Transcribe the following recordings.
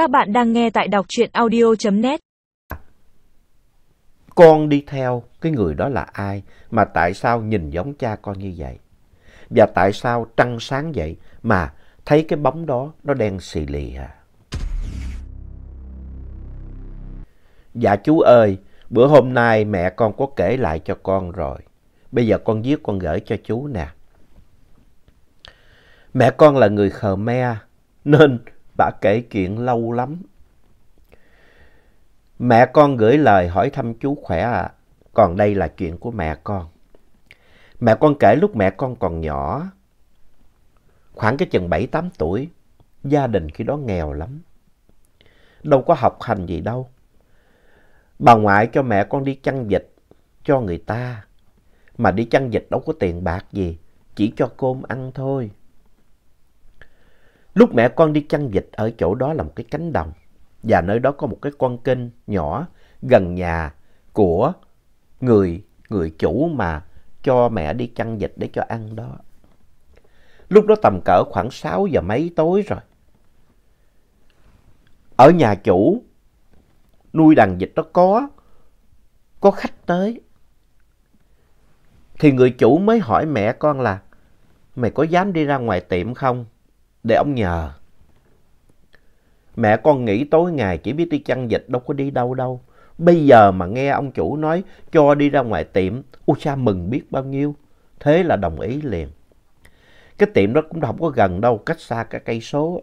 Các bạn đang nghe tại đọc truyện audio.net. Con đi theo cái người đó là ai mà tại sao nhìn giống cha con như vậy? Và tại sao trăng sáng vậy mà thấy cái bóng đó nó đen xì lì à? Dạ chú ơi, bữa hôm nay mẹ con có kể lại cho con rồi. Bây giờ con viết con gửi cho chú nè. Mẹ con là người Khmer nên bà kể chuyện lâu lắm. Mẹ con gửi lời hỏi thăm chú khỏe. À. Còn đây là chuyện của mẹ con. Mẹ con kể lúc mẹ con còn nhỏ, khoảng cái chừng 7-8 tuổi, gia đình khi đó nghèo lắm. Đâu có học hành gì đâu. Bà ngoại cho mẹ con đi chăn vịt cho người ta. Mà đi chăn vịt đâu có tiền bạc gì, chỉ cho cơm ăn thôi. Lúc mẹ con đi chăn vịt ở chỗ đó là một cái cánh đồng. Và nơi đó có một cái con kênh nhỏ gần nhà của người, người chủ mà cho mẹ đi chăn vịt để cho ăn đó. Lúc đó tầm cỡ khoảng 6 giờ mấy tối rồi. Ở nhà chủ nuôi đàn vịt đó có, có khách tới. Thì người chủ mới hỏi mẹ con là mày có dám đi ra ngoài tiệm không? Để ông nhờ. Mẹ con nghĩ tối ngày chỉ biết đi chăn dịch đâu có đi đâu đâu. Bây giờ mà nghe ông chủ nói cho đi ra ngoài tiệm, u cha mừng biết bao nhiêu. Thế là đồng ý liền. Cái tiệm đó cũng không có gần đâu, cách xa cả cây số.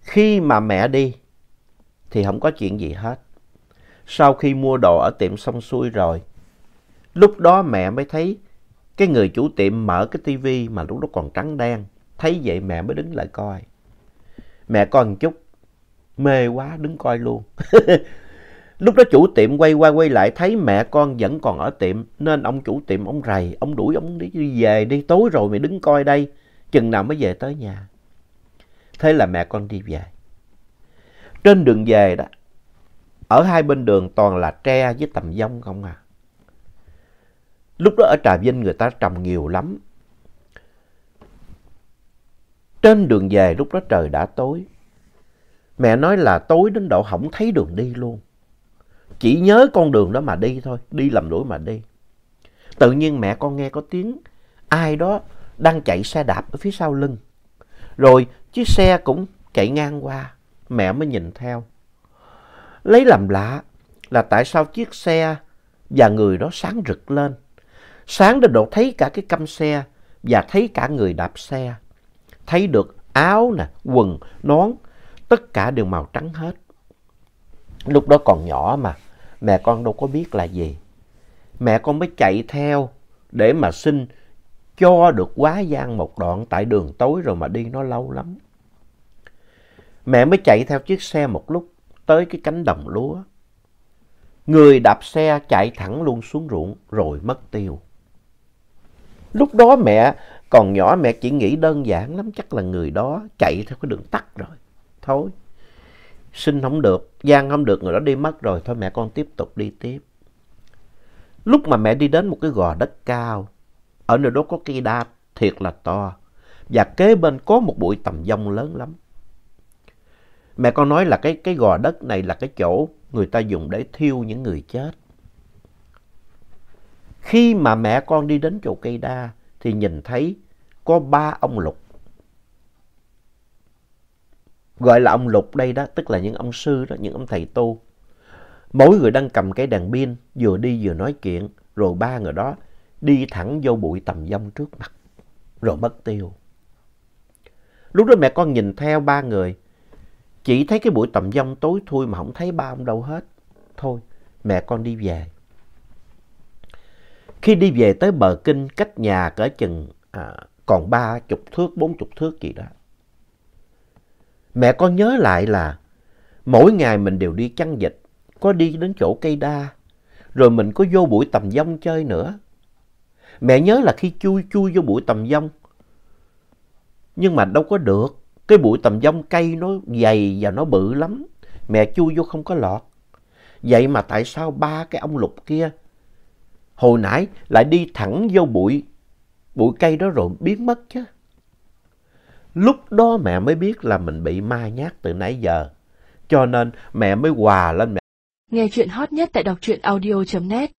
Khi mà mẹ đi thì không có chuyện gì hết. Sau khi mua đồ ở tiệm xong xuôi rồi, lúc đó mẹ mới thấy cái người chủ tiệm mở cái tivi mà lúc đó còn trắng đen. Thấy vậy mẹ mới đứng lại coi. Mẹ coi một chút, mê quá đứng coi luôn. Lúc đó chủ tiệm quay qua quay lại thấy mẹ con vẫn còn ở tiệm nên ông chủ tiệm ông rầy, ông đuổi ông đi, đi về đi tối rồi mày đứng coi đây, chừng nào mới về tới nhà. Thế là mẹ con đi về. Trên đường về đó, ở hai bên đường toàn là tre với tầm dông không à. Lúc đó ở Trà Vinh người ta trồng nhiều lắm, trên đường về lúc đó trời đã tối. Mẹ nói là tối đến độ không thấy đường đi luôn. Chỉ nhớ con đường đó mà đi thôi, đi lầm lũi mà đi. Tự nhiên mẹ con nghe có tiếng ai đó đang chạy xe đạp ở phía sau lưng. Rồi chiếc xe cũng chạy ngang qua, mẹ mới nhìn theo. Lấy làm lạ là tại sao chiếc xe và người đó sáng rực lên. Sáng đến độ thấy cả cái căm xe và thấy cả người đạp xe thấy được áo nè, quần, nón, tất cả đều màu trắng hết. Lúc đó còn nhỏ mà, mẹ con đâu có biết là gì. Mẹ con mới chạy theo để mà xin cho được quá gian một đoạn tại đường tối rồi mà đi nó lâu lắm. Mẹ mới chạy theo chiếc xe một lúc tới cái cánh đồng lúa. Người đạp xe chạy thẳng luôn xuống ruộng rồi mất tiêu. Lúc đó mẹ còn nhỏ mẹ chỉ nghĩ đơn giản lắm, chắc là người đó chạy theo cái đường tắt rồi. Thôi, sinh không được, gian không được, người đó đi mất rồi, thôi mẹ con tiếp tục đi tiếp. Lúc mà mẹ đi đến một cái gò đất cao, ở nơi đó có cây đa thiệt là to, và kế bên có một bụi tầm dông lớn lắm. Mẹ con nói là cái, cái gò đất này là cái chỗ người ta dùng để thiêu những người chết. Khi mà mẹ con đi đến chỗ cây đa, thì nhìn thấy có ba ông lục. Gọi là ông lục đây đó, tức là những ông sư đó, những ông thầy tu. Mỗi người đang cầm cái đèn pin, vừa đi vừa nói chuyện, rồi ba người đó đi thẳng vô bụi tầm dông trước mặt, rồi mất tiêu. Lúc đó mẹ con nhìn theo ba người, chỉ thấy cái bụi tầm dông tối thui mà không thấy ba ông đâu hết. Thôi, mẹ con đi về. Khi đi về tới bờ kinh cách nhà cỡ chừng à, còn ba chục thước, bốn chục thước gì đó. Mẹ con nhớ lại là mỗi ngày mình đều đi chăn vịt, có đi đến chỗ cây đa, rồi mình có vô bụi tầm dông chơi nữa. Mẹ nhớ là khi chui chui vô bụi tầm dông, nhưng mà đâu có được. Cái bụi tầm dông cây nó dày và nó bự lắm. Mẹ chui vô không có lọt. Vậy mà tại sao ba cái ông lục kia hồi nãy lại đi thẳng vô bụi, bụi cây đó rồi biến mất chứ. Lúc đó mẹ mới biết là mình bị ma nhát từ nãy giờ. Cho nên mẹ mới hòa lên mẹ. Nghe chuyện hot nhất tại đọc truyện audio.net